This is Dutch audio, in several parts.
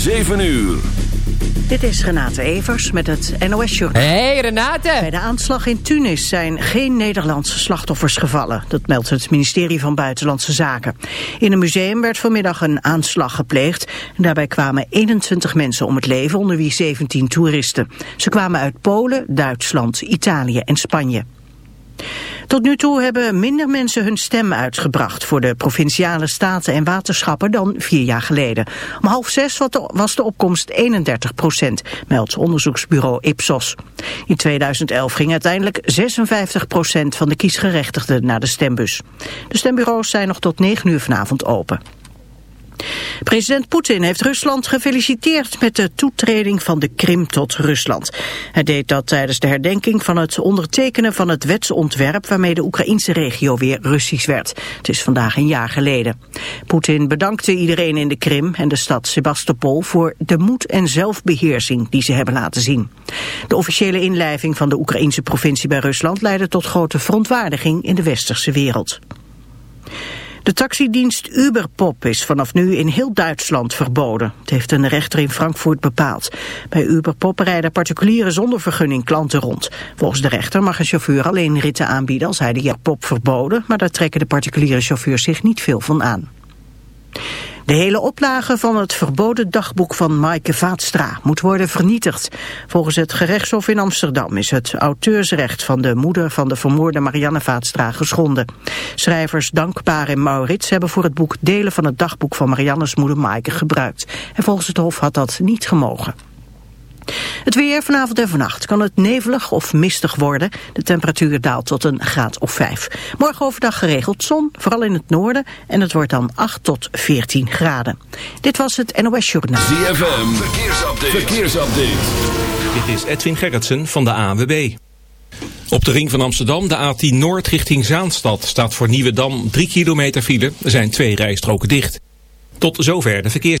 7 uur. Dit is Renate Evers met het NOS Journal. Hey Renate! Bij de aanslag in Tunis zijn geen Nederlandse slachtoffers gevallen. Dat meldt het ministerie van Buitenlandse Zaken. In een museum werd vanmiddag een aanslag gepleegd. En daarbij kwamen 21 mensen om het leven, onder wie 17 toeristen. Ze kwamen uit Polen, Duitsland, Italië en Spanje. Tot nu toe hebben minder mensen hun stem uitgebracht voor de provinciale staten en waterschappen dan vier jaar geleden. Om half zes was de opkomst 31 procent, meldt onderzoeksbureau Ipsos. In 2011 ging uiteindelijk 56 procent van de kiesgerechtigden naar de stembus. De stembureaus zijn nog tot 9 uur vanavond open. President Poetin heeft Rusland gefeliciteerd met de toetreding van de Krim tot Rusland. Hij deed dat tijdens de herdenking van het ondertekenen van het wetsontwerp waarmee de Oekraïnse regio weer Russisch werd. Het is vandaag een jaar geleden. Poetin bedankte iedereen in de Krim en de stad Sebastopol voor de moed en zelfbeheersing die ze hebben laten zien. De officiële inlijving van de Oekraïnse provincie bij Rusland leidde tot grote verontwaardiging in de westerse wereld. De taxidienst Uberpop is vanaf nu in heel Duitsland verboden. Het heeft een rechter in Frankfurt bepaald. Bij Uberpop rijden particulieren zonder vergunning klanten rond. Volgens de rechter mag een chauffeur alleen ritten aanbieden als hij de pop verboden... maar daar trekken de particuliere chauffeurs zich niet veel van aan. De hele oplage van het verboden dagboek van Maaike Vaatstra moet worden vernietigd. Volgens het gerechtshof in Amsterdam is het auteursrecht van de moeder van de vermoorde Marianne Vaatstra geschonden. Schrijvers Dankbaar en Maurits hebben voor het boek delen van het dagboek van Marianne's moeder Maaike gebruikt. En volgens het hof had dat niet gemogen. Het weer vanavond en vannacht kan het nevelig of mistig worden. De temperatuur daalt tot een graad of 5. Morgen overdag geregeld zon, vooral in het noorden. En het wordt dan 8 tot 14 graden. Dit was het NOS Journaal. ZFM, verkeersupdate. verkeersupdate. Dit is Edwin Gerritsen van de ANWB. Op de ring van Amsterdam, de A10 Noord richting Zaanstad... staat voor Nieuwedam 3 kilometer file. Er zijn twee rijstroken dicht. Tot zover de verkeers...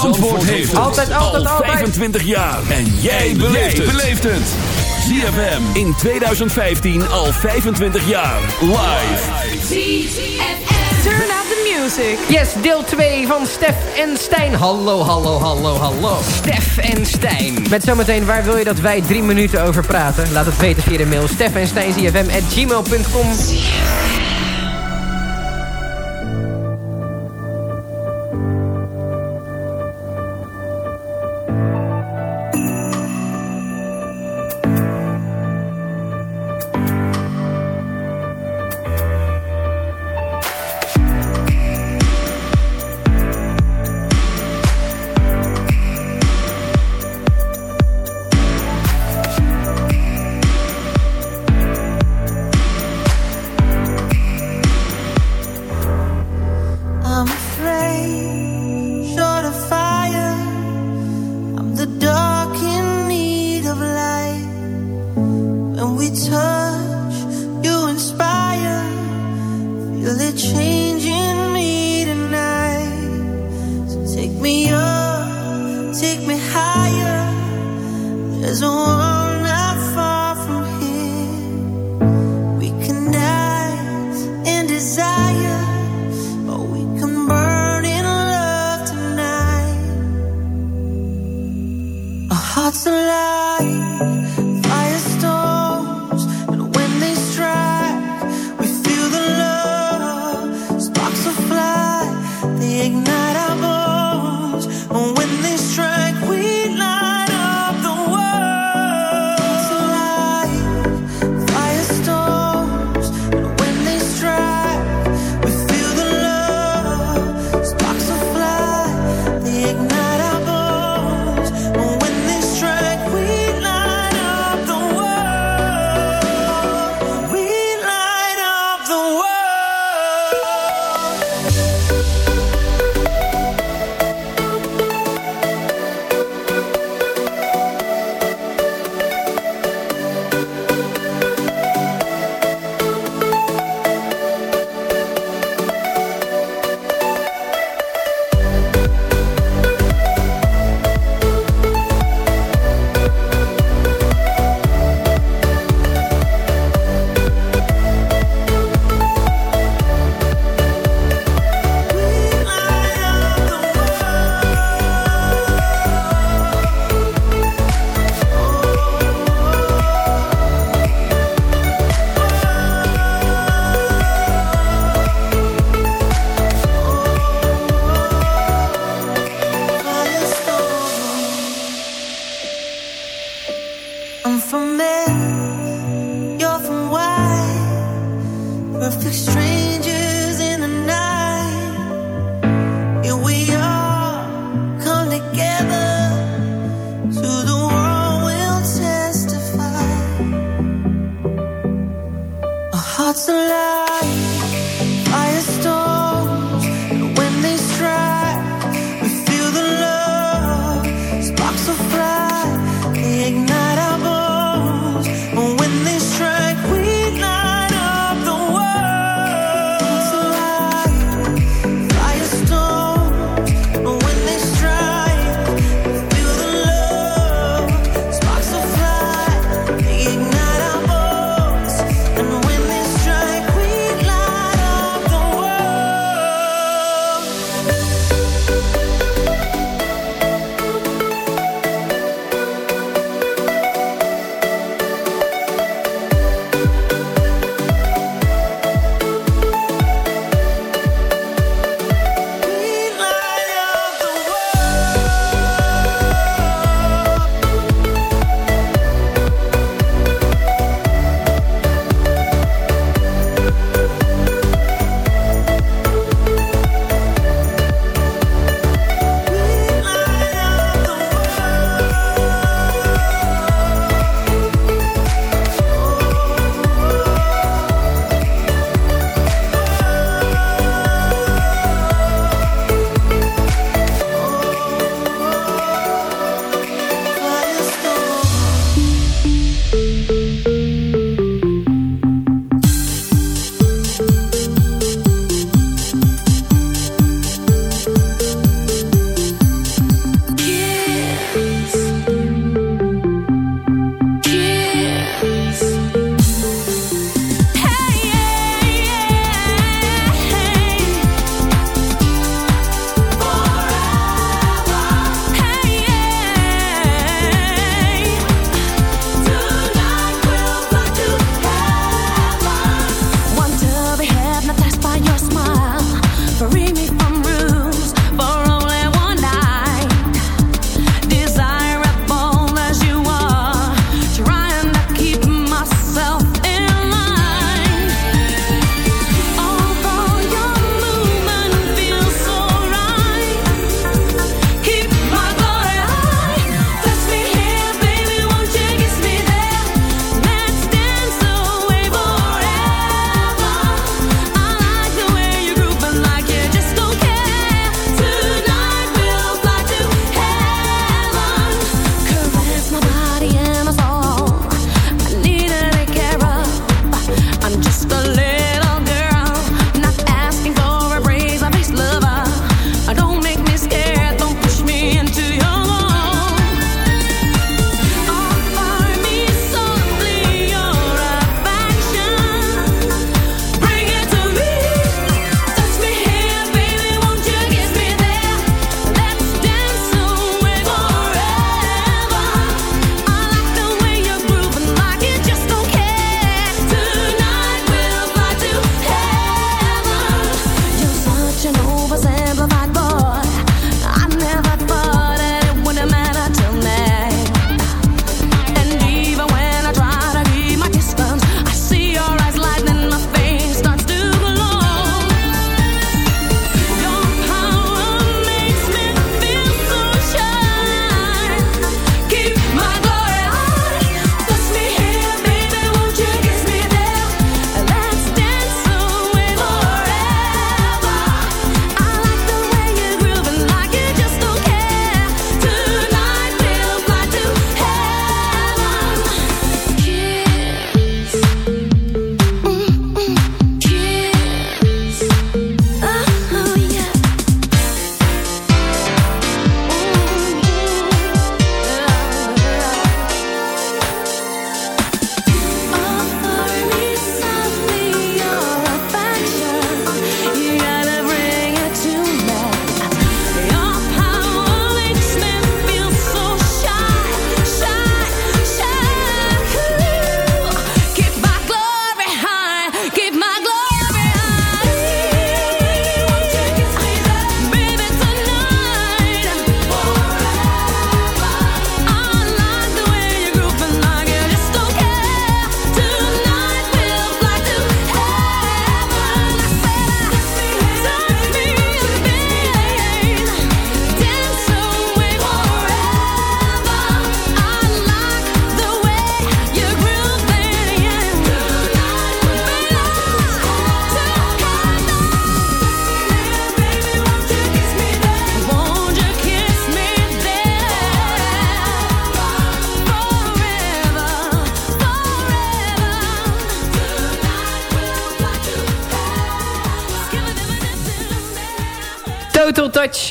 Zandvoort heeft het Altijd, altijd, al altijd. 25 jaar. En jij beleeft het. ZFM in 2015 al 25 jaar. Live. Turn out the music. Yes, deel 2 van Stef en Stijn. Hallo, hallo, hallo, hallo. Stef en Stijn. Met zometeen waar wil je dat wij drie minuten over praten? Laat het weten via de mail stef en Stijn at gmail.com.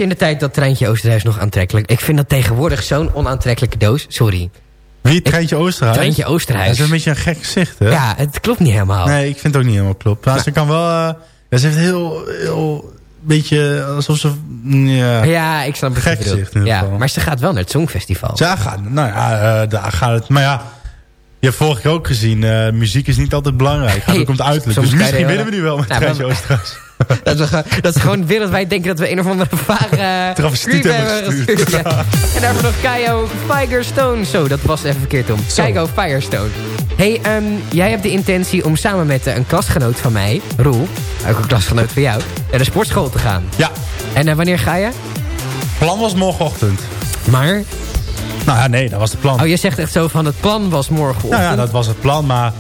In de tijd dat Treintje Oosterhuis nog aantrekkelijk. Ik vind dat tegenwoordig zo'n onaantrekkelijke doos. Sorry. Wie? Treintje Oosterhuis? Treintje Oosterhuis. Dat is een beetje een gek gezicht, hè? Ja, het klopt niet helemaal. Nee, ik vind het ook niet helemaal klopt. Maar ze kan wel... ja, ze heeft heel... heel beetje alsof ze... Ja, Ja, ik snap het Gek gezicht in Ja, geval. maar ze gaat wel naar het Songfestival. Ze gaat... Nou ja, eh, daar gaat het... Maar ja... Je hebt vorige keer ook gezien, eh, muziek is niet altijd belangrijk. Het Hey, het uiterlijk. Dus misschien winnen we nu wel met Nou, Treintje Oosterhuis. Dat we, gewoon- dat ze gewoon wereldwijd denken dat we een of andere vage Travestiet creep hebben gestuurd. ja. En daarvoor nog Kaio Firestone. Zo, dat was even verkeerd om. Kaio Firestone. hey, ehm, jij hebt de intentie om samen met eh, een klasgenoot van mij, Roel, ook een klasgenoot van jou, naar de sportschool te gaan. Ja, En eh, wanneer ga je? plan was morgenochtend. Maar, Nou ja, nee, dat was het plan. oh je zegt echt zo van het plan was morgenochtend. Nou ja, dat was het plan, maar...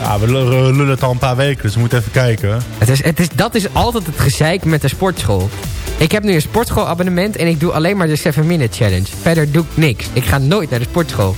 Ja, we lullen het al een paar weken, dus we moeten even kijken. Het is, het is, dat is altijd het gezeik met de sportschool. Ik heb nu een sportschoolabonnement en ik doe alleen maar de 7-minute challenge. Verder doe ik niks. Ik ga nooit naar de sportschool.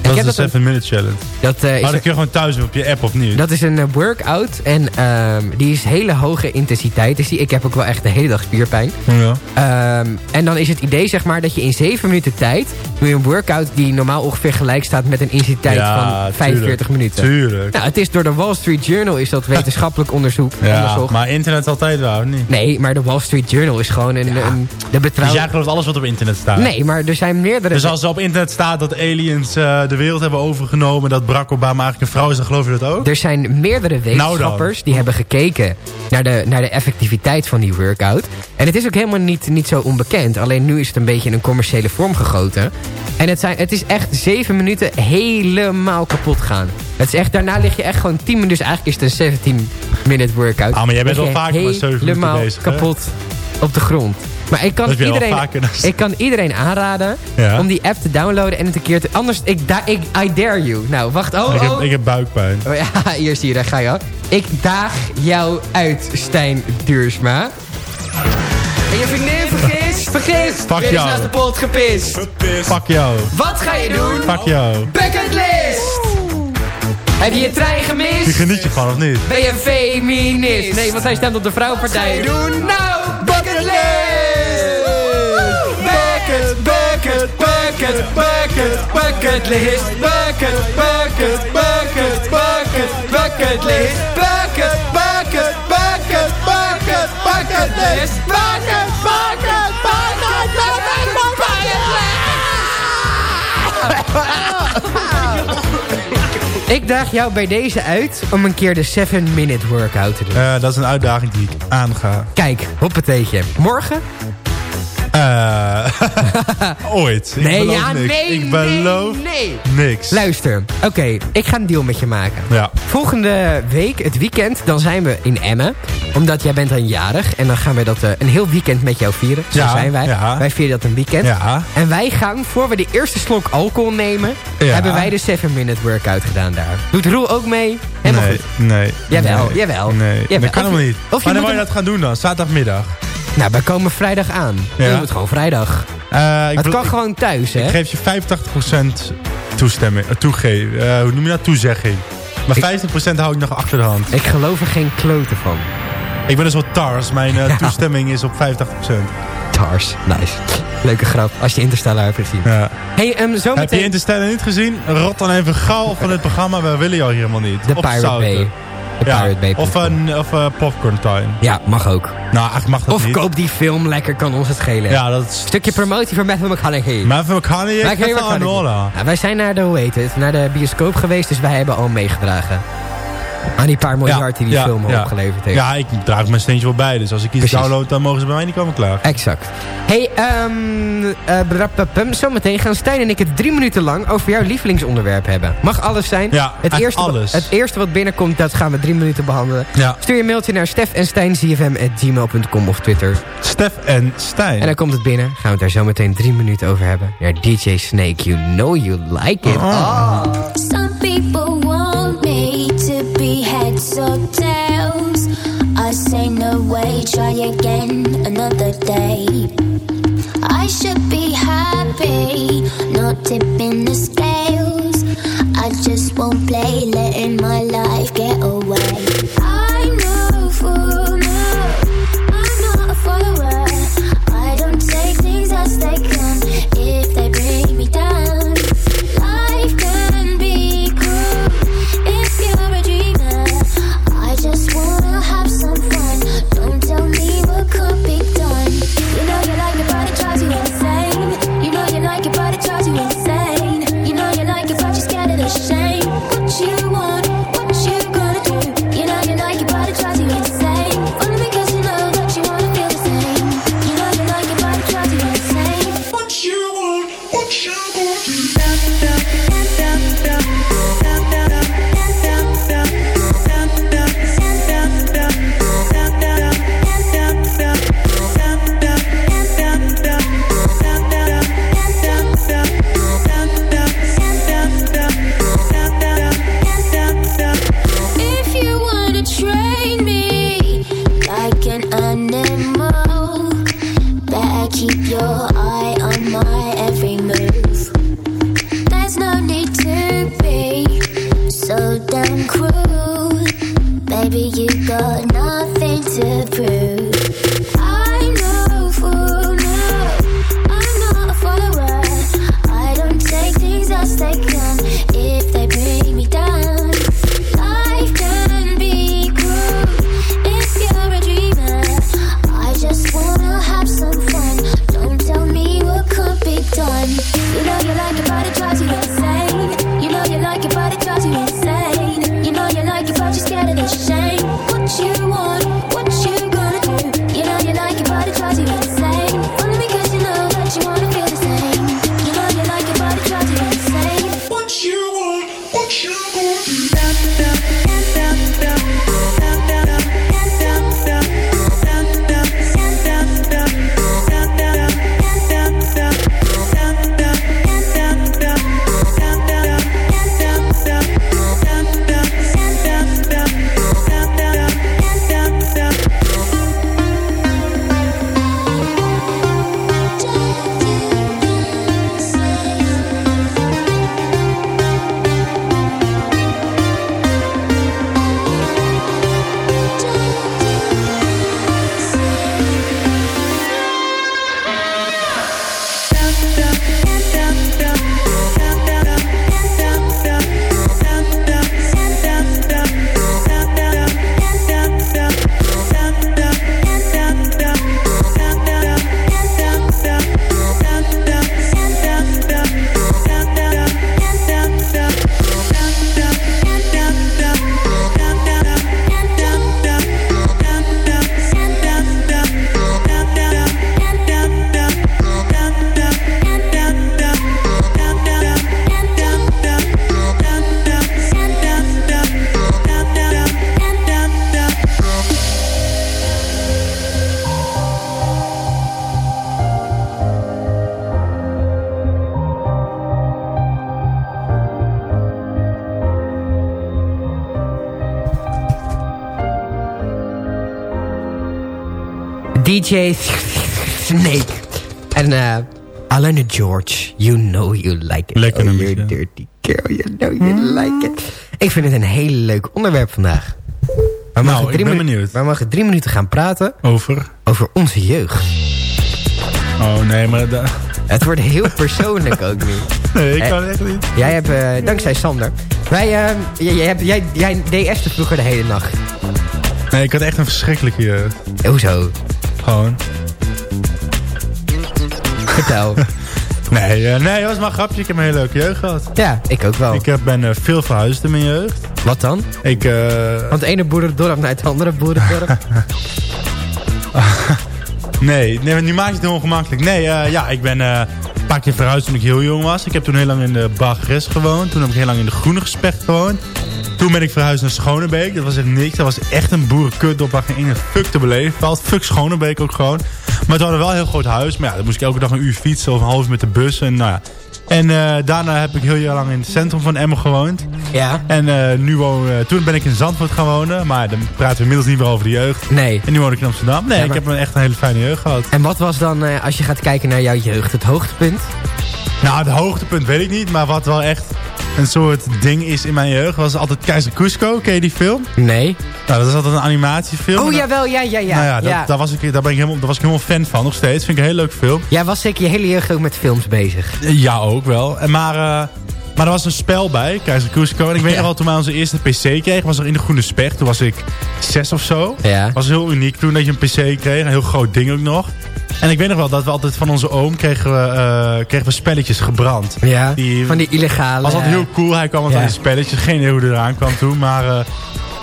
Dat ik is de heb 7 minute challenge. Dat, is Maar dat kun je gewoon thuis doen op je app of niet? Dat is een eh, workout en ehm, die is hele hoge intensiteit. Dus die, ik heb ook wel echt de hele dag spierpijn. Ja. Ehm, en dan is het idee zeg maar dat je in 7 minuten tijd... doe je een workout die normaal ongeveer gelijk staat met een intensiteit Ja, van 45 tuurlijk. minuten. Tuurlijk. Nou, het is door de Wall Street Journal is dat wetenschappelijk onderzoek. Ja, onderzocht. maar internet altijd of niet? Nee, maar de Wall Street Journal is gewoon een, een de Dus jij gelooft alles wat op internet staat? Nee, maar er zijn meerdere... Dus als er op internet staat dat aliens eh, de wereld hebben overgenomen... dat Barack Obama eigenlijk een vrouw is, dan geloof je dat ook? Er zijn meerdere Nou wetenschappers die hebben gekeken naar de, naar de effectiviteit van die workout. En het is ook helemaal niet, niet zo onbekend. Alleen nu is het een beetje in een commerciële vorm gegoten. En het, zijn, het is echt zeven minuten helemaal kapot gaan. Het is echt, daarna lig je echt gewoon 10 minuten. Dus eigenlijk is het een 17 minute workout. Ah, maar jij bent wel minuten helemaal bezig, hè? kapot op de grond. Maar ik kan, je iedereen, ik kan iedereen aanraden Ja. om die app te downloaden en het een keer te... Anders, ik, da, ik, I dare you. Nou, wacht. Oh, ik, heb, oh. ik heb buikpijn. Oh ja, hier zie je, daar ga je al. Ik daag jou uit, Stijn Duursma. En je vriendin vergis, vergis. Fuck jou. naast de pot gepist. Fuck jou. Wat ga je doen? Fuck jou. Bucketlist. Heb je je trein Die gemist? geniet je van, of niet? Ben je een feminist? Nee, want hij stemt op de vrouwenpartij. Doen nou, Bucket, bucket, bucket, bucket, bucketlist. Bucket, bucket, bucket, bucket, bucketlist. Bucket, bucket, bucket, bucket, bucketlist. Bucket, bucket, bucket, bucket, bucketlist. Ik daag jou bij deze uit om een keer de 7-minute workout te doen. Eh, dat is een uitdaging die ik aanga. Kijk, hoppateetje. Morgen? Eh, ooit. Ik Nee, ja, niks. nee, Ik beloof nee, niks. Luister, oké, ik ga een deal met je maken. Ja. Volgende week, het weekend, dan zijn we in Emmen. Omdat jij bent dan jarig. En dan gaan we dat eh, een heel weekend met jou vieren. Zo Ja, zijn wij. ja. Wij vieren dat een weekend. Ja. En wij gaan, voor we de eerste slok alcohol nemen... Hebben wij de 7-minute workout gedaan daar. Doet Roel ook mee? Helemaal nee, goed. nee. Jawel, nee, jawel. Nee, Jawel. dat kan helemaal niet. of je moet wil je dat gaan doen dan? Zaterdagmiddag? Nou, wij komen vrijdag aan. Ja. Je moet gewoon vrijdag. Eh, ik het kan gewoon thuis, hè? Ik geef je 85% toestemming, uh, toegeven. Eh, hoe noem je dat? Toezegging. Maar 50% hou ik nog achter de hand. Ik geloof er geen kloten van. Ik ben dus wat tars. Mijn eh, Ja. toestemming is op 50%. Tars, nice. Leuke grap, als je Interstellar hebt gezien. Ja. Hey, um, Heb je Interstellar niet gezien? Rot dan even gauw van het programma. We willen jou helemaal niet. De Pirate. Bay. De Ja, Pirate Bay. Of, een, of eh, Popcorn Time. Ja, mag ook. Nou, eigenlijk mag dat Of niet. koop die film lekker, kan ons het schelen. Ja, dat is... Stukje promotie voor Matthew McConaughey. McConaughey, Matthew McConaughey. rollen. Nou, wij zijn naar de, hoe heet het, naar de bioscoop geweest, dus wij hebben al meegedragen. Aan die paar miljard die die ja, film ja. opgeleverd heeft. Ja, ik draag mijn steentje wel bij. Dus als ik iets Precies. download, dan mogen ze bij mij niet komen klaar. Exact. Hey, ehm eh, brapapum, zometeen gaan Stijn en ik het drie minuten lang over jouw lievelingsonderwerp hebben. Mag alles zijn. Ja, het eerste, wat- alles. Het eerste wat binnenkomt, dat gaan we drie minuten behandelen. Ja. Stuur je een mailtje naar stef en gmail.com of Twitter. Stef en Stijn. En dan komt het binnen. Gaan we het daar zo meteen drie minuten over hebben. Ja, DJ Snake, you know you like it. Oh. Some people try again another day. I should be happy, not tipping the scales. I just won't play, letting my life get away. To prove. DJ Snake. En eh Alana George. You know you like it. Lekker oh, nummertje. you dirty girl. You know you like it. Ik vind het een heel leuk onderwerp vandaag. We mogen, Nou, ik ben benieuwd. we mogen drie minuten gaan praten Over? over onze jeugd. Oh nee, maar... da- Het wordt heel persoonlijk ook nu. Nee, ik Eh, kan echt niet. Jij hebt, eh, dankzij Sander. Wij, eh, jij, jij, hebt, jij, jij DS'te vroeger de hele nacht. Nee, ik had echt een verschrikkelijke jeugd. Hoezo? Gewoon. Vertel. Nee, eh, nee, dat was maar een grapje. Ik heb een hele leuke jeugd gehad. ja, ik ook wel. Ik heb, ben eh, veel verhuisd in mijn jeugd. Wat dan? Ik, eh, Van het ene boerendorp naar het andere boerendorp. nee, nee, nu maak je het heel ongemakkelijk. Nee, ja, ik ben een paar keer verhuisd toen ik heel jong was. Ik heb toen heel lang in de Bagres gewoond. Toen heb ik heel lang in de Groene Gespecht gewoond. Toen ben ik verhuisd naar Schonebeek. Dat was echt niks. Dat was echt een boerenkutdorp waar geen ene fuck te beleven valt. Fuck Schonebeek ook gewoon. Maar het hadden wel een heel groot huis. Maar ja, dan moest ik elke dag een uur fietsen of een half uur met de bus. En, nou ja. en eh, daarna heb ik heel jaar lang in het centrum van Emmen gewoond. Ja. En eh, nu woon, toen ben ik in Zandvoort gaan wonen. Maar dan praten we inmiddels niet meer over de jeugd. Nee. En nu woon ik in Amsterdam. Nee, Ja, ik heb een echt een hele fijne jeugd gehad. En wat was dan, eh, als je gaat kijken naar jouw jeugd, het hoogtepunt? Nou, het hoogtepunt weet ik niet. Maar wat wel echt een soort ding is in mijn jeugd... was altijd Keizer Cusco. Ken je die film? Nee. Nou, dat is altijd een animatiefilm. Oh, jawel, ja, ja, ja. nou ja, dat, ja. Daar, was ik, daar, ben ik helemaal, daar was ik helemaal fan van nog steeds. Vind ik een hele leuke film. Jij was zeker je hele jeugd ook met films bezig. Ja, ook wel. En maar, eh, maar er was een spel bij, Keizer Cusco. En ik weet Ja. nog wel, toen wij onze eerste PC kregen... was er in de Groene Specht. Toen was ik zes of zo. Ja. was heel uniek toen dat je een PC kreeg. Een heel groot ding ook nog. En ik weet nog wel dat we altijd van onze oom kregen we, eh, kregen we spelletjes gebrand. Ja, Die- van die illegale... was altijd heel cool. Hij kwam altijd Ja. aan die spelletjes. Geen idee hoe hij eraan kwam toen. Maar, eh,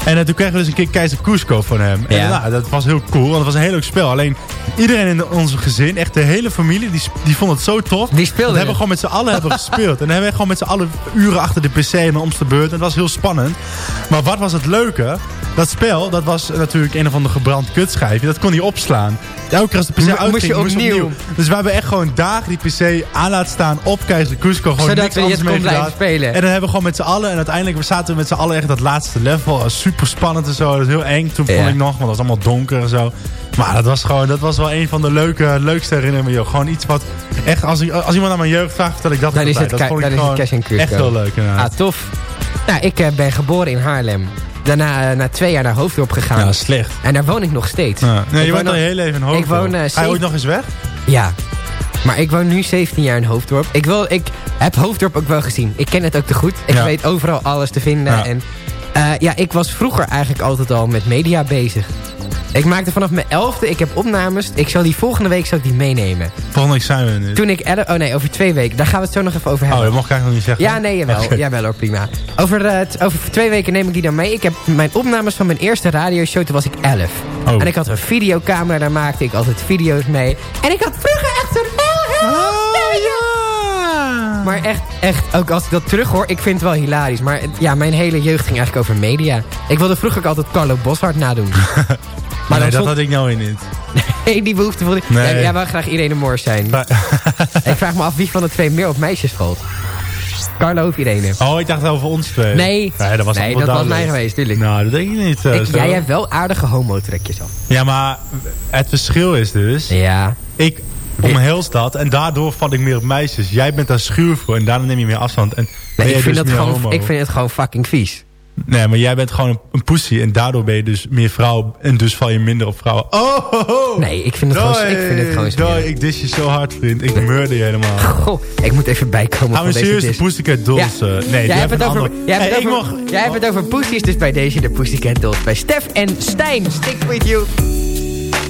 En eh, toen kregen we dus een keer Keizer Cusco van hem. En Ja. nou, dat was heel cool, want het was een heel leuk spel. Alleen iedereen in onze gezin, echt de hele familie, die, die vond het zo tof. Die speelde Dat hebben we het. gewoon met z'n allen hebben gespeeld. En dan hebben we gewoon met z'n allen uren achter de pc en om de beurt. En dat was heel spannend. Maar wat was het leuke? Dat spel, dat was natuurlijk een of ander gebrand kutschijfje. Dat kon hij opslaan. Elke keer als de PC uitging, moest je opnieuw. Dus we hebben echt gewoon dagen die PC aan laten staan op Keizer Cusco. Gewoon Zodat niks we anders mee blijven gedaan. spelen. En dan hebben we gewoon met z'n allen. En uiteindelijk zaten we met z'n allen echt dat laatste level. Super spannend en zo. Dat is heel eng. Toen vond ik nog, want het was allemaal donker en zo. Maar dat was gewoon, dat was wel een van de leuke, leukste herinneringen. joh. Gewoon iets wat, echt, als, als iemand naar mijn jeugd vraagt, vertel ik dat Dan is het, dat vond ik dan is het Cash and echt heel leuk inderdaad. Ah, tof. Nou, ik eh, ben geboren in Haarlem. Daarna eh, na twee jaar naar Hoofddorp gegaan. Ja, slecht. En daar woon ik nog steeds. Ja. Nee, Ik je woon woont al hele leven in Hoofddorp. Ik woon, eh, Ga je ooit nog eens weg? Ja. Maar ik woon nu 17 jaar in Hoofddorp. Ik, wil, ik heb Hoofddorp ook wel gezien. Ik ken het ook te goed. Ik Ja. weet overal alles te vinden. Ja. En ja, ik was vroeger eigenlijk altijd al met media bezig. Ik maakte vanaf mijn elfde, ik heb opnames. Ik zal die volgende week zal ik die meenemen. Volgende week zijn we nu. Toen ik... elf- Oh nee, over twee weken. Daar gaan we het zo nog even over Oh, hebben. dat mocht ik eigenlijk nog niet zeggen. Ja, nee, jawel. Oké. Jawel hoor, prima. Over, t- over twee weken neem ik die dan mee. Ik heb mijn opnames van mijn eerste radioshow, toen was ik 11. Oh. En ik had een videocamera, daar maakte ik altijd video's mee. En ik had vroeger echt zo'n heel, heel ja! Maar echt, echt, ook als ik dat terug hoor, ik vind het wel hilarisch. Maar ja, mijn hele jeugd ging eigenlijk over media. Ik wilde vroeger ook altijd Carlo Boshart nadoen. maar nee, dat had ik nou weer niet. Nee, die behoefte voelde ik. Nee. Ja, jij wou graag Irene Moors zijn. ik vraag me af wie van de twee meer op meisjes valt. Carlo of Irene? Oh, ik dacht over ons twee. Nee, nee dat was, nee, dat was mij geweest, tuurlijk. Nou, dat denk ik niet. Ik- zo. jij hebt wel aardige homo-trekjes af. Ja, maar het verschil is dus... Ja. Ik omhels dat en daardoor val ik meer op meisjes. Jij bent daar schuw voor en daarom neem je meer afstand. En Nee, ik, vind dus dat gewoon, homo. ik vind het gewoon fucking vies. Nee, maar jij bent gewoon een, pussy en daardoor ben je dus meer vrouw en dus val je minder op vrouwen. Oh, ho, ho. Nee, ik vind het gewoon, ik vind het gewoon Doei, ik dis je zo hard, vriend. Ik murder je helemaal. Goh, ik moet even bijkomen Gaan we van deze serieus de dis. Pussycat Dolls? eh, nee, die jij hebt hebben het over, andere- jij hebt Hey, over, mag- jij hebt het over poesies, dus bij deze de Pussycat Dolls. Bij Stef en Stijn, stick with you.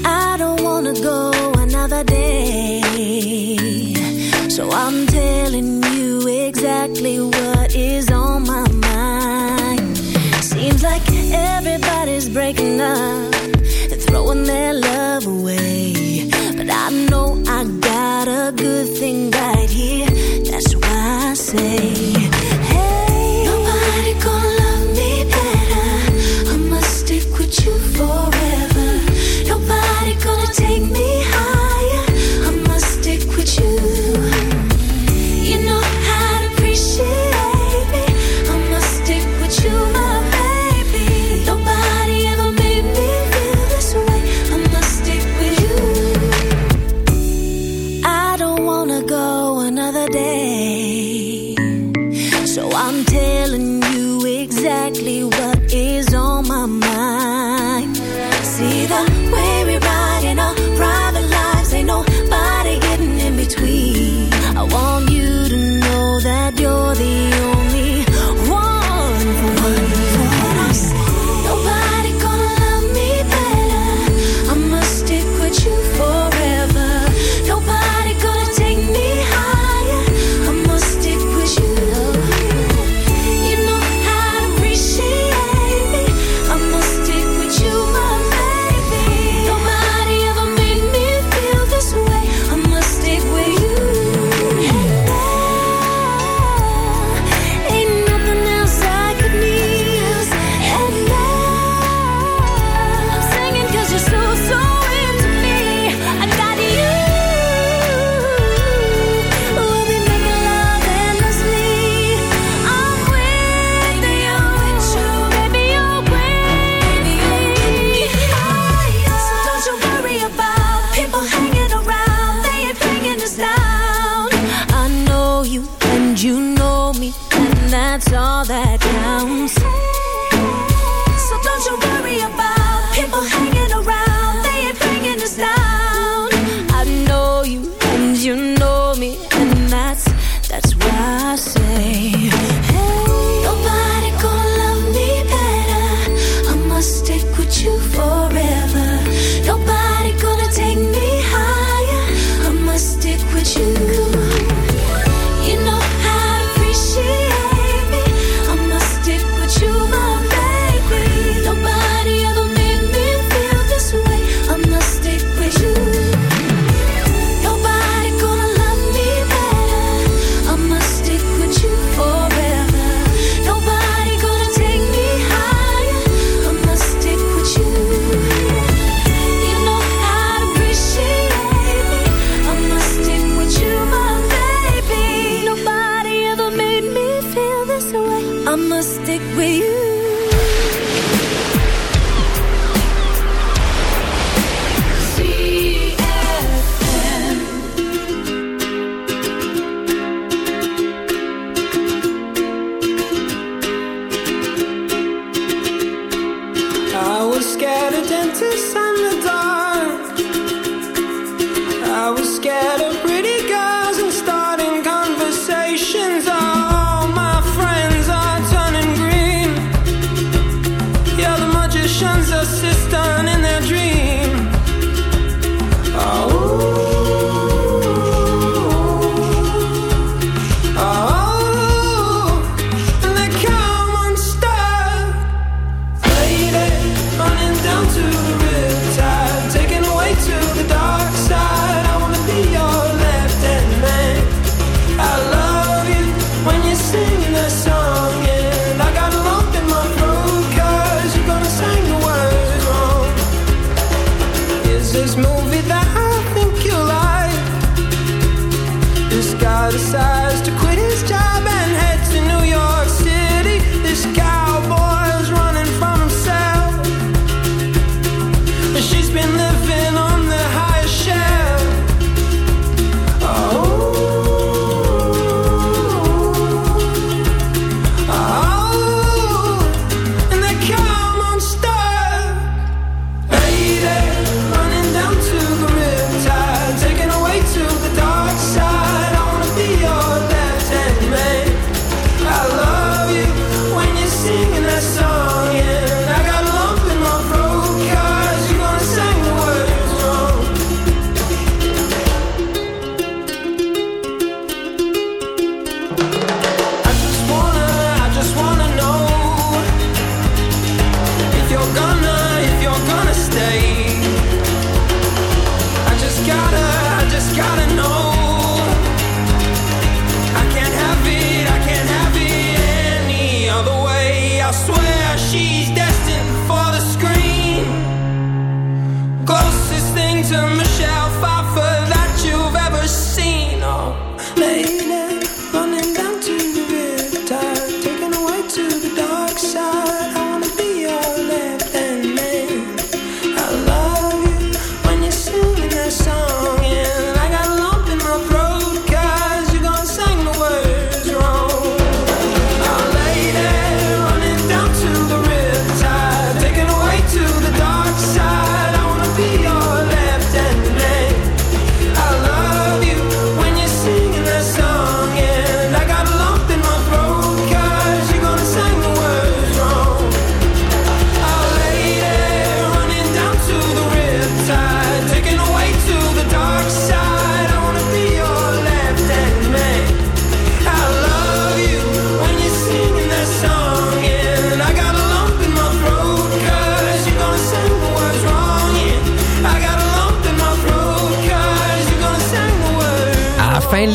I don't wanna go another day. So I'm telling you exactly what is on everybody's breaking up and throwing their love away.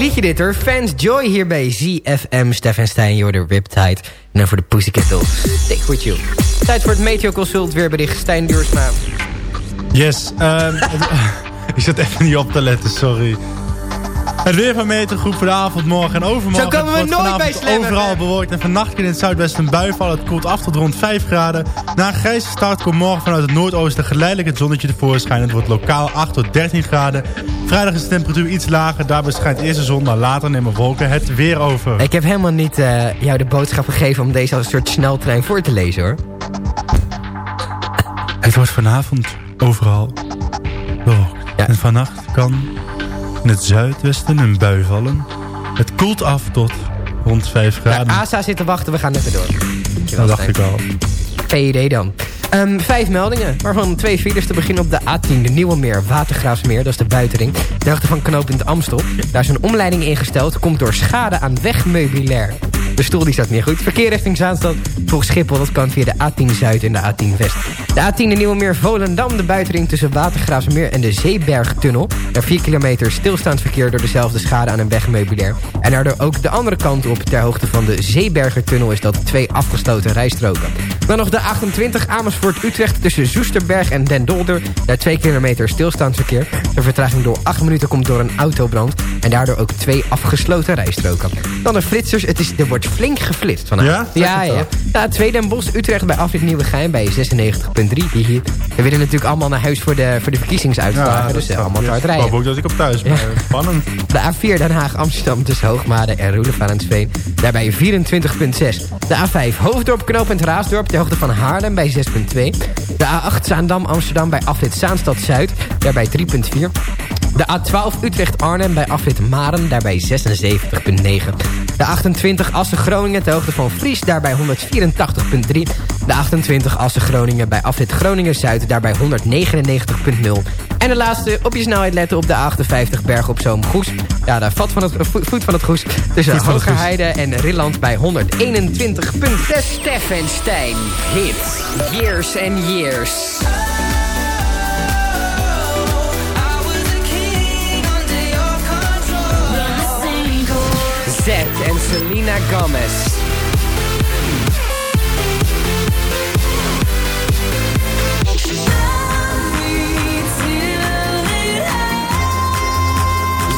Liedje dit hoor. Fans Joy hier bij ZFM. Stefan Stijn, de Riptide. En dan voor de Pussycat. Stick with you. Tijd voor het Meteo Consult weerbericht. Stijn Duursma. Yes, het- ik zit even niet op te letten, sorry. Het weer van metergroep voor de avond, morgen en overmorgen. Zo komen we nooit bij vanavond Slam Overal bewolkt en vannacht kan in het zuidwesten een bui vallen. Het koelt af tot rond 5 graden. Na een grijze start komt morgen vanuit het noordoosten geleidelijk het zonnetje tevoorschijn. Het wordt lokaal 8 tot 13 graden. Vrijdag is de temperatuur iets lager. Daarbij schijnt eerst de zon, maar later nemen wolken het weer over. Ik heb helemaal niet eh, jou de boodschap gegeven om deze als een soort sneltrein voor te lezen hoor. Het wordt vanavond overal bewolkt. En vannacht kan in het zuidwesten een bui vallen. Het koelt af tot rond 5 graden. Nou, ASA zit te wachten, we gaan even door. dat dacht ik al. VED dan. Ehm, vijf meldingen, waarvan twee files te beginnen op de A10, de Nieuwe Meer, Watergraafsmeer, dat is de buitenring. De hoogte van knooppunt Amstel. Daar is een omleiding ingesteld, komt door schade aan wegmeubilair. De stoel die staat niet goed. Verkeer richting Zaanstad, volgens Schiphol, dat kan via de A10 Zuid en de A10 West. De A10 de Nieuwe Meer, Volendam, de buitenring tussen Watergraafsmeer en de Zeebergtunnel. Daar 4 kilometer stilstaand verkeer door dezelfde schade aan een wegmeubilair. En daardoor ook de andere kant op, ter hoogte van de Zeebergertunnel, is dat twee afgesloten rijstroken. Dan nog de 28 Amersfoort-Utrecht tussen Zoesterberg en Den Dolder. Daar 2 kilometer stilstaand verkeer. De vertraging door 8 minuten komt door een autobrand. En daardoor ook twee afgesloten rijstroken. Dan de flitsers. Het is, er wordt flink geflitst vanavond. Ja? Ja, ja. ja. twee Den Bosch, Utrecht bij afrit Nieuwegein bij 96.3. Hihi. We willen natuurlijk allemaal naar huis voor de, voor de verkiezingsuitslagen. dus eh, allemaal hard rijden. hoop ook dat ik op thuis ben. Spannend. De A4 Den Haag Amsterdam tussen Hoogmade en Roelevarensveen. Daarbij 24,6. De A5 Hoofddorp knooppunt Raasdorp ter hoogte van Haarlem bij 6,2. De A8 Zaandam Amsterdam bij afrit Zaanstad Zuid. Daarbij 3,4. De A12 Utrecht Arnhem bij afrit Maren. Daarbij 76,9. De 28 Assen Groningen ter hoogte van Fries. Daarbij 184,3. De 28 Assen Groningen bij afrit Groningen Zuid. Daarbij 199,0. En de laatste, op je snelheid letten op de 58 Berg op Zoom Goes. Ja, de vat van het, vo- voet van het Goes. Tussen Goes. Hogerheide en Rilland bij 121,6. Stef en Stijn. Hits. Years and years. Z and Selena Gomez.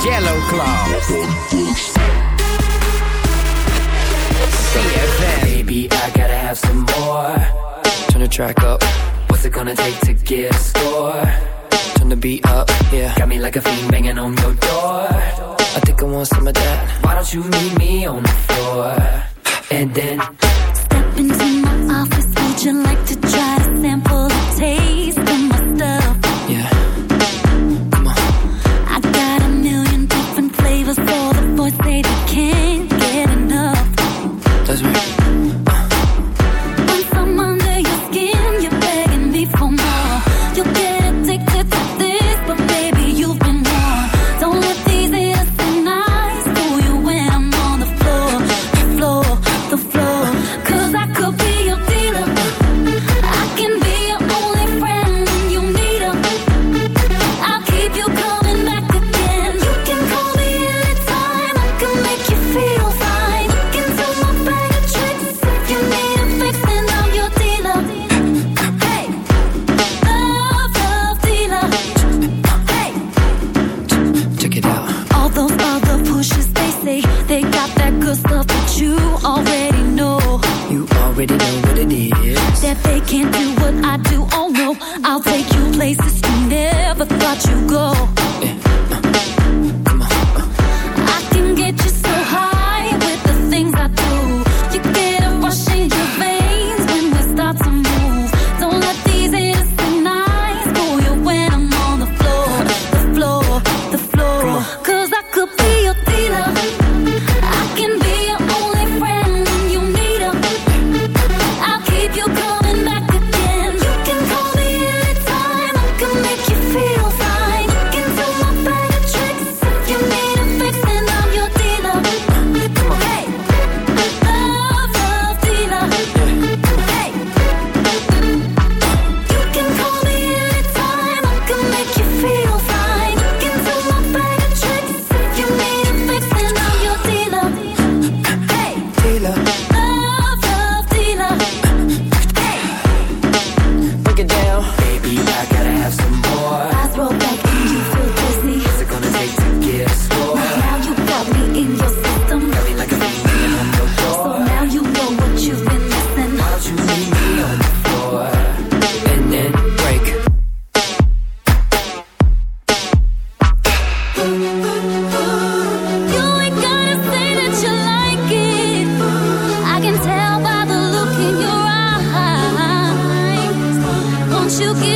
Yellow Claw. CFM. Baby, I gotta have some more. Turn the track up. What's it gonna take to get a score? nothing to be up, yeah. Got me like a fiend banging on your door. I think I want some of that. Why don't you meet me on the floor? And then step into my office. Would you like to try to sample the taste of my stuff? Yeah. Come on. I got a million different flavors, for the boys they can. you give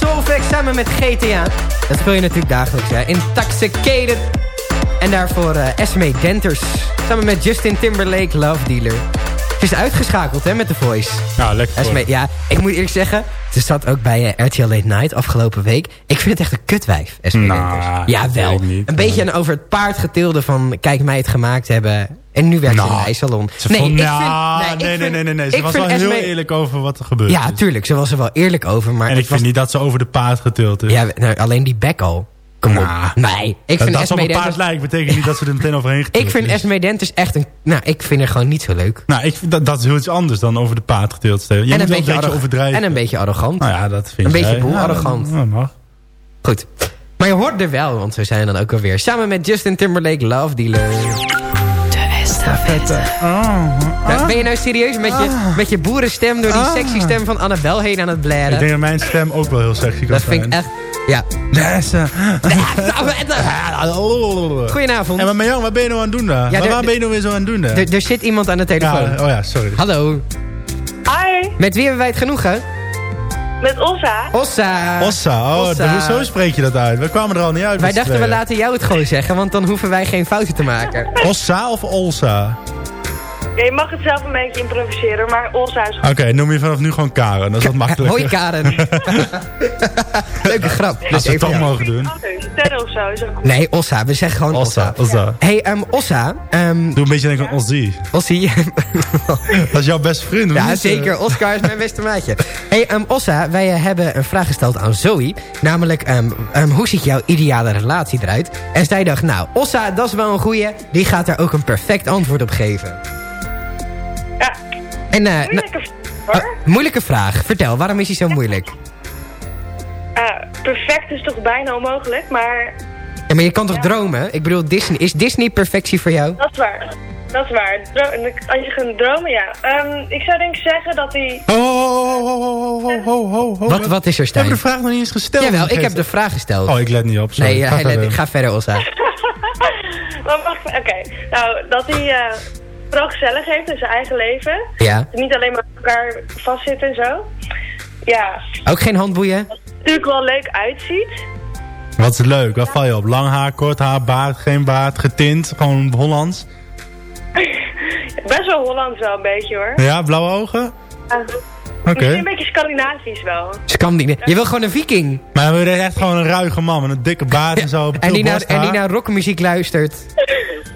Solveig samen met GTA. Dat speel je natuurlijk dagelijks, hè. Intoxicated. En daarvoor Esme Denters. Samen met Justin Timberlake, Love Dealer. Ze is uitgeschakeld, hè, met The Voice. Nou, lekker Esme, ja, ik moet eerlijk zeggen... Ze zat ook bij eh, RTL Late Night afgelopen week. Ik vind het echt een kutwijf, Esme Nou, Denters. Ja, wel. niet. Een beetje een over het paard getilde van... Kijk mij het gemaakt hebben. En nu werkt ze in Nou, een ijssalon. Ze nee, vond, ik ja, vind, nee, nee, vind- nee, nee, nee. Ze was wel heel eerlijk over wat er gebeurde. Ja, tuurlijk. Ze was er wel eerlijk over. Maar en ik vind was- niet dat ze over de paard getild is. Ja, nou, alleen die bek al. Kom op. Nou, Nee, ik dat vind dat ze op een paard lijkt, betekent niet dat ze er meteen overheen getild Ik vind is. Esme Denters echt een... Nou, ik vind haar gewoon niet zo leuk. Nou, ik, vind dat, dat is heel iets anders dan over de paard getild stellen. Je en moet een wel beetje, een beetje overdrijven. En een beetje arrogant. Nou ja, dat vind Een jij. beetje boel Ja, arrogant. dat- dat mag. Goed. Maar je hoort er wel, want we zijn dan ook alweer. Samen met Justin Timberlake, Love Dealer. Nou, ben je nou serieus met je, met je boerenstem door die Ah. sexy stem van Annabel heen aan het Ik blaren? denk dat mijn stem ook wel heel sexy kan Dat zijn. vind ik echt... Ja. Lessen. Goedenavond. En maar Marjan, wat ben je nou aan het doen daar? Ja, maar waar ben je nou weer zo aan het doen daar? Er, zit iemand aan de telefoon. Ja, oh ja, sorry. Hallo. Hi, Met wie hebben wij het genoegen? met Ossa. Ossa. Ossa, oh, Ossa. zo spreek je dat uit. We kwamen er al niet uit. Wij dachten, we laten jou het gewoon zeggen, want dan hoeven wij geen fouten te maken. Ossa of Olsa? Ja, je mag het zelf een beetje improviseren, maar Ossa is Oké, noem je vanaf nu gewoon Karen. Dat is wat makkelijker. Hoi Karen. Leuke grap. Als we het toch mogen doen. goed. Ted of zo is ook goed. Nee, Ossa. We zeggen gewoon Ossa. Ossa, Ossa. Hey, ehm, Ossa. ehm Doe een beetje denken aan Ozzy. Ossie. Dat is jouw beste vriend, ja, zeker. Oscar is mijn beste maatje. Hey, ehm, Ossa, wij eh, hebben een vraag gesteld aan Zoe. Namelijk, ehm, ehm, hoe ziet jouw ideale relatie eruit? En zij dacht, nou, Ossa, dat is wel een goeie. Die gaat daar ook een perfect antwoord op geven. En, eh, nou, moeilijke eh, vraag. Vertel, waarom is hij zo moeilijk? Ah, perfect is toch bijna onmogelijk, maar Ja, maar je kan toch dromen? Ik bedoel, Disney, is Disney perfectie voor jou? dat is waar. Dat is waar. Dro- Als je gaat dromen, ja. Ehm, ik zou denk ik zeggen dat hij... Ho, ho, ho, ho, ho, ho, ho, ho. Wat, wat is er, Stijn? hebben de vraag nog niet eens gesteld. Jawel, ik heb de vraag gesteld. Oh, ik let niet op. Sorry. nee, eh, Ga hij let- verder. ga verder, Ossa. Maar wacht, Oké, nou, dat hij eh vooral gezellig heeft in zijn eigen leven. Ja. Niet alleen maar op elkaar vastzitten en zo. Ja, Ook geen handboeien? natuurlijk wel leuk uitziet. Wat is leuk? Waar val je op? Lang haar, kort haar, baard, geen baard, getint, gewoon Hollands. Best wel Hollands wel een beetje hoor. Ja, blauwe ogen? Ja. Oké. Misschien een beetje Scandinavisch wel. Scandinavië. Je wil gewoon een viking. Maar we willen echt gewoon een ruige man met een dikke baard en zo. En die, naar, en die naar rockmuziek luistert.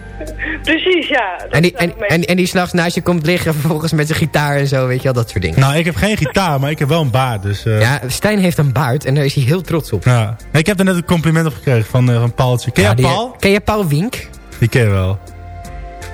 Precies, ja. En die, en, en, en die s'nachts naast je komt liggen vervolgens met zijn gitaar en zo, weet je wel, dat soort dingen. Nou, ik heb geen gitaar, maar ik heb wel een baard. Dus, eh, Ja, Stijn heeft een baard en daar is hij heel trots op. ja. Ik heb er net een compliment op gekregen van, eh, van Paultje. Ken Ja, die- Paul? Ken je Paul Wink? Die ken je wel.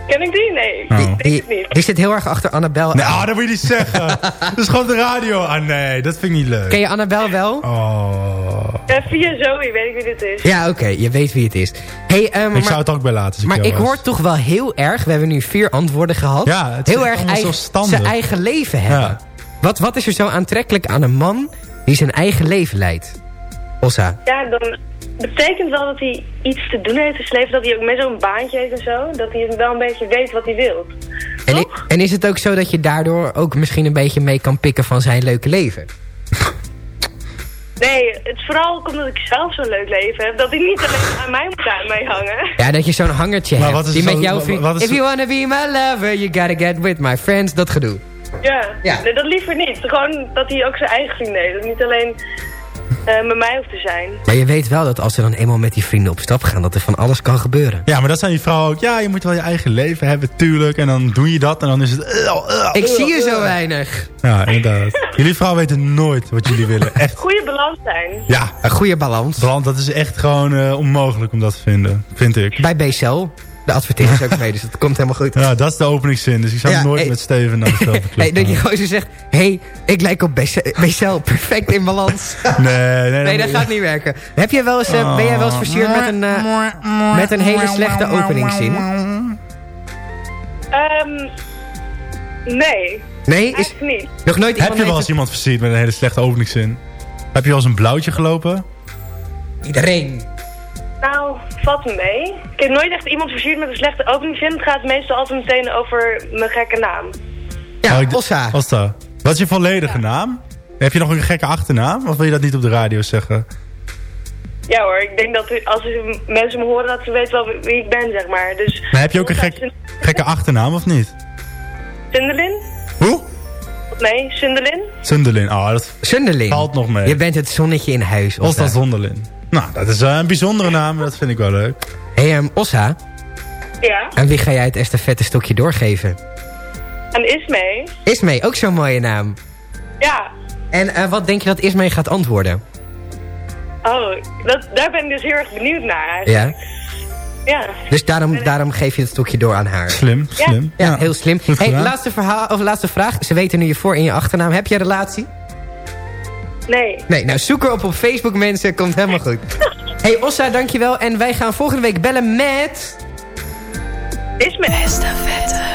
Ken ik die? Nee, Oh. ik denk het niet. die zit heel erg achter Annabel. Nee, ah, dat moet je niet zeggen. dat is gewoon op de radio. Ah, nee, dat vind ik niet leuk. Ken je Annabel wel? Oh. Ja, via Zoe weet ik wie dit is. Ja, oké, je weet wie het is. Hey, ehm, Ik maar zou het ook bij laten. als maar ik was. hoor toch wel heel erg, we hebben nu vier antwoorden gehad. Ja, het is heel erg eigen, zijn eigen leven hebben. Ja. Wat, wat is er zo aantrekkelijk aan een man die zijn eigen leven leidt? Ossa. Ja, dan betekent wel dat hij iets te doen heeft in zijn leven. Dat hij ook met zo'n baantje heeft en zo. Dat hij wel een beetje weet wat hij wil. En, en is het ook zo dat je daardoor ook misschien een beetje mee kan pikken van zijn leuke leven? Nee, het is vooral ook omdat ik zelf zo'n leuk leven heb. Dat hij niet alleen aan mij moet aan mij hangen. Ja, dat je zo'n hangertje Maar hebt. wat is die zo- met jouw wat- vriend... If you wanna be my lover, you gotta get with my friends. Dat gedoe. Ja, Ja. Nee, dat liever niet. Gewoon dat hij ook zijn eigen vrienden heeft. Dat niet alleen eh, met mij hoeft te zijn. Maar je weet wel dat als ze dan eenmaal met die vrienden op stap gaan... dat er van alles kan gebeuren. Ja, maar dat zijn die vrouwen ook. Ja, je moet wel je eigen leven hebben, tuurlijk. En dan doe je dat en dan is het... eh, eh, Ik eh, zie je zo weinig. Ja, inderdaad. jullie vrouwen weten nooit wat jullie willen. Echt. Goede balans zijn. Ja, Een goede balans. want dat is echt gewoon eh, onmogelijk om dat te vinden. Vind ik. Bij BCL. De adverteerders ook mee, dus dat komt helemaal goed. Ja, dat is de openingszin. Dus ik zou Ja, nooit hey. met Steven naar dezelfde club Hey, dat je zo zegt... hey, ik lijk op BCL. Perfect in balans. Nee, nee, Nee, dat gaat niet werken. Heb jij wel eens, eh, ben jij wel eens versierd met een, eh, met een hele slechte openingszin? Ehm nee, Nee? Is niet. nog nooit Heb je wel eens iemand versierd met een hele slechte openingszin? Heb je wel eens een blauwtje gelopen? Iedereen. Nou, valt me mee. Ik heb nooit echt iemand versierd met een slechte openingszin. Het gaat meestal altijd meteen over mijn gekke naam. Ja, Oh, Ossa. Osta. Wat is je volledige naam? Heb je nog een gekke achternaam? Of wil je dat niet op de radio zeggen? Ja hoor, ik denk dat als mensen me horen dat ze weten wel wie- ik ben, zeg maar. Dus... Maar heb je ook een gek, gekke achternaam of niet? Sunderlin? Hoe? Nee, Sunderlin? Sunderlin. Oh, dat Sunderlin. valt nog mee. Je bent het zonnetje in huis. Osta. Zonderlin. Nou, dat is eh, een bijzondere naam. Dat vind ik wel leuk. Hey, ehm, Ossa. Ja. En wie ga jij het estafette stokje doorgeven? En Ismee? Ismee, ook zo'n mooie naam. Ja. En eh, wat denk je dat Ismee gaat antwoorden? Oh, dat, daar ben ik dus heel erg benieuwd naar eigenlijk. Ja? Ja. Dus daarom, daarom geef je het stokje door aan haar. Slim, slim. Ja, heel slim. Hey, laatste, verhaal, of laatste vraag. Ze weten nu je voor- en je achternaam. Heb je een relatie? Nee. Nee, nou zoek er op op Facebook mensen. Komt helemaal goed. Hey Ossa, dankjewel. En wij gaan volgende week bellen met... Ismee. Estafette. Is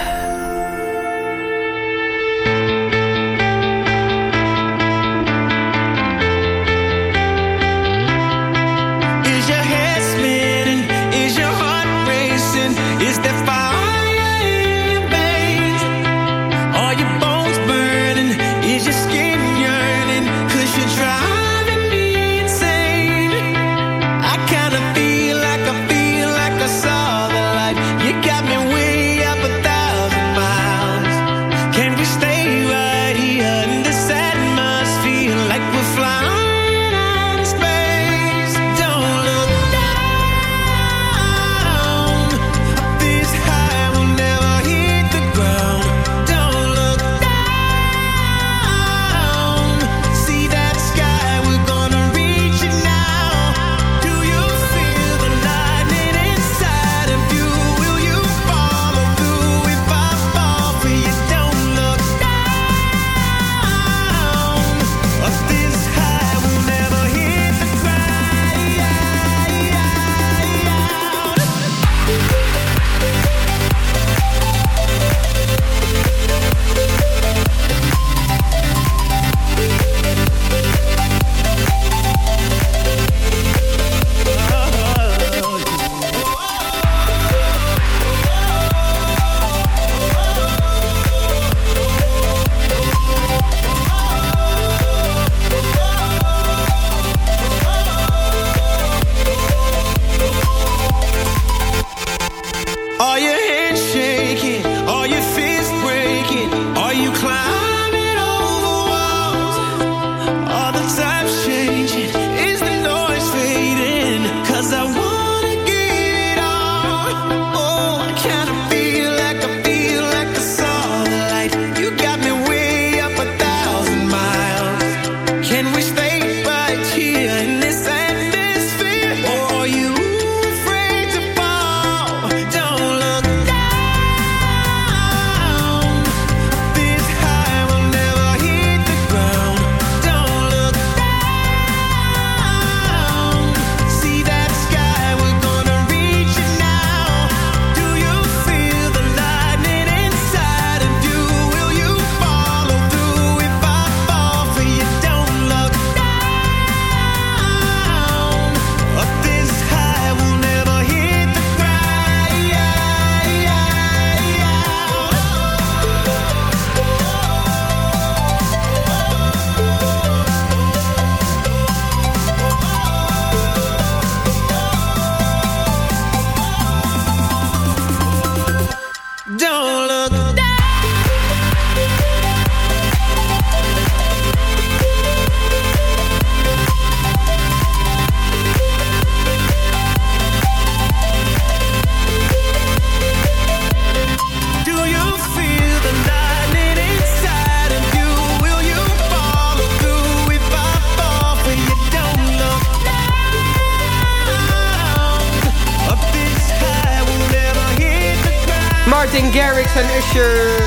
Martin Garrix en Usher.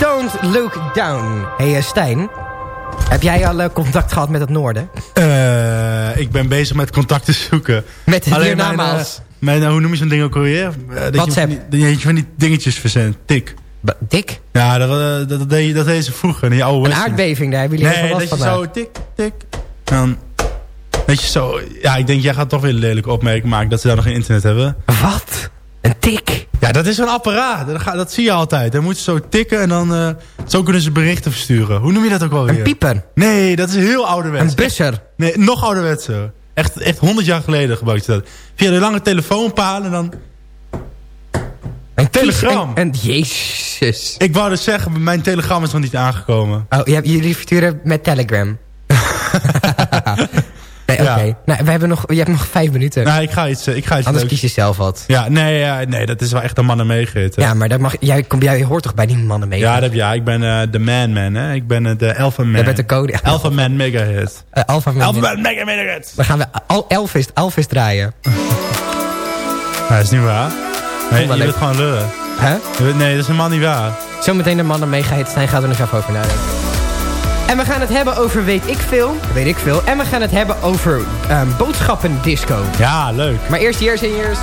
Don't look down. Hey eh, Stijn. Heb jij al eh, contact gehad met het noorden? Eh, ik ben bezig met contacten zoeken. Met mijn, hiernamaals. mijn, hoe noem je zo'n ding ook alweer? Eh, dat WhatsApp. Je van die, dat je van die dingetjes verzendt. Tik. Dik? Ja, dat, dat, dat, deed, je- dat deed ze vroeger. Die oude Een aardbeving, daar hebben jullie Nee, heel dat veel je last zo van. tik, tik. Dan, weet je zo... Ja, ik denk, jij gaat toch weer een lelijke opmerking maken... dat ze daar nog geen internet hebben. Wat? Een tik? Ja, dat is zo'n apparaat. Dat, ga- dat zie je altijd. Dan moeten ze zo tikken en dan... eh, zo kunnen ze berichten versturen. Hoe noem je dat ook wel weer? Een pieper? Nee, dat is heel ouderwets. Een busser? Nee, nog ouderwetser. Echt, echt 100 jaar geleden gebruikte ze dat. Via de lange telefoonpalen en dan... Een telegram. En, jezus. Ik wou dus zeggen, mijn telegram is nog niet aangekomen. Oh, jullie versturen met Telegram. oké. Ja. Nou, we hebben nog, je hebt nog vijf minuten. Nou, ik ga iets, eh, ik ga iets Anders leuks- kies je zelf wat. Ja, nee, ja, nee, dat is wel echt een mannen meegeten. Ja, maar dat mag, jij, kom, jij hoort toch bij die mannen mee? Ja, dat heb, ja, ik ben eh, de man man, hè. Ik ben eh, de alpha man. Jij bent de code. Alpha man megahit. Eh, Alpha Man. Alpha man mega megahit. Dan gaan we Al Elvis, Elvis draaien. Ja, dat is niet waar. Nee, je wilt gewoon lullen. Wilt- Nee, dat is helemaal niet waar. Zometeen de mannen meegeheet Stijn gaat er nog even over nadenken. En we gaan het hebben over weet ik veel. Weet ik veel. En we gaan het hebben over ehm boodschappen disco. Ja, leuk. Maar eerst hier, zing eerst.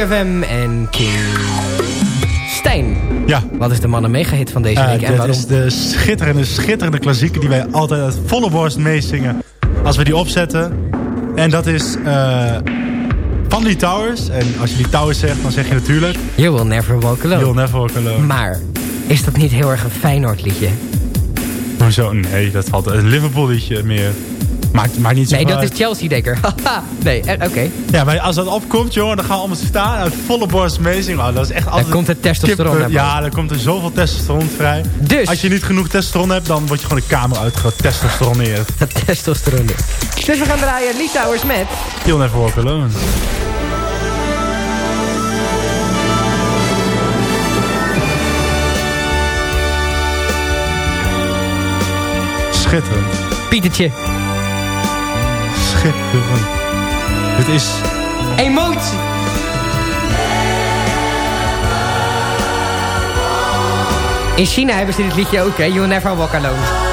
CFM en King. Stijn. Ja. Wat is de mannen megahit van deze week en dit waarom? is de schitterende, schitterende klassieker die wij altijd uit volle borst meezingen. Als we die opzetten. En dat is eh van die Towers. En als je die Towers zegt, dan zeg je natuurlijk... You will never walk alone. You'll never walk alone. Maar, is dat niet heel erg een Feyenoord liedje? Hoezo? Nee, dat valt een Liverpool liedje meer. Maar niet zo Nee, dat is Chelsea, dekker. nee, eh, oké. Ja, maar als dat opkomt, joh, dan gaan we allemaal staan. uit volle borst Amazing. Oh, dat is echt altijd... Dan komt het testosteron Ja, dan komt er zoveel testosteron vrij. Dus... Als je niet genoeg testosteron hebt, dan word je gewoon de kamer uitgetestosteroneerd. testosteron. Dus we gaan draaien Lee Towers met... You'll never walk alone. Schitterend. Pietertje. Het is... Emotie. In China hebben ze dit liedje ook, hè? You'll Never Walk Alone.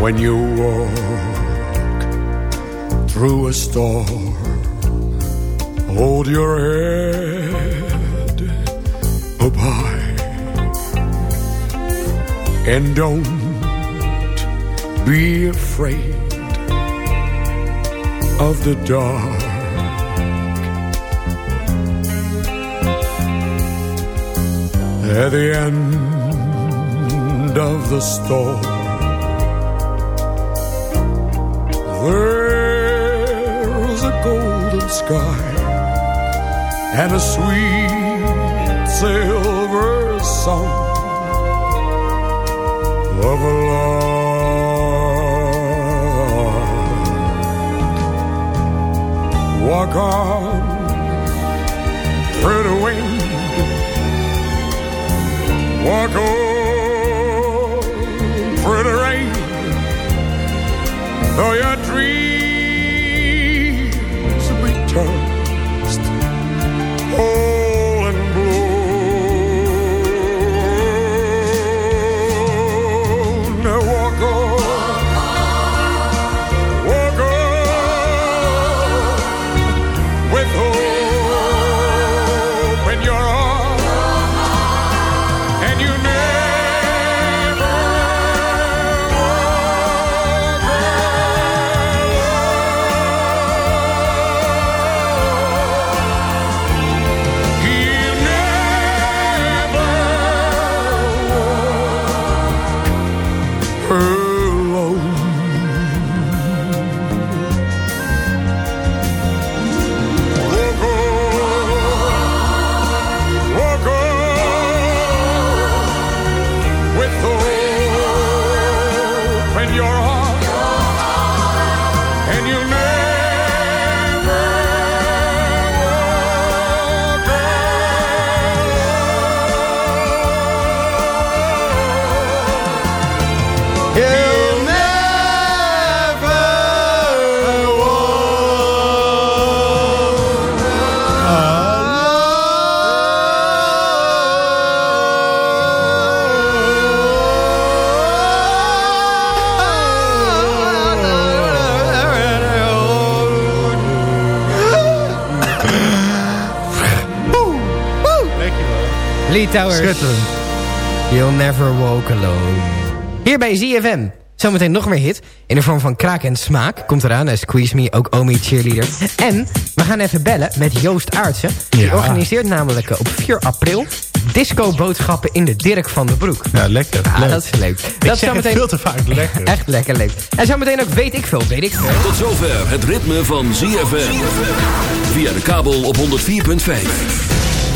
When you walk through a storm, hold your head up high and don't be afraid of the dark. At the end of the storm, sky and a sweet silver song of a lark. Walk on through the wind, walk on through the rain. Though your dreams Towers. Schitterend. You'll never walk alone. Hier bij ZFM. Zometeen nog meer hit. In de vorm van kraak en smaak. Komt eraan. en Squeeze Me, ook Omi Cheerleader. En we gaan even bellen met Joost Aartsen. Die Ja. organiseert namelijk eh, op 4 april... disco-boodschappen in de Dirk van de Broek. Ja, lekker. Ah, leuk. dat is leuk. Ik dat is zeg het zometeen- veel te vaak lekker. Echt lekker leuk. En zometeen ook weet ik veel, weet ik veel. Tot zover het ritme van ZFM. Via de kabel op 104.5.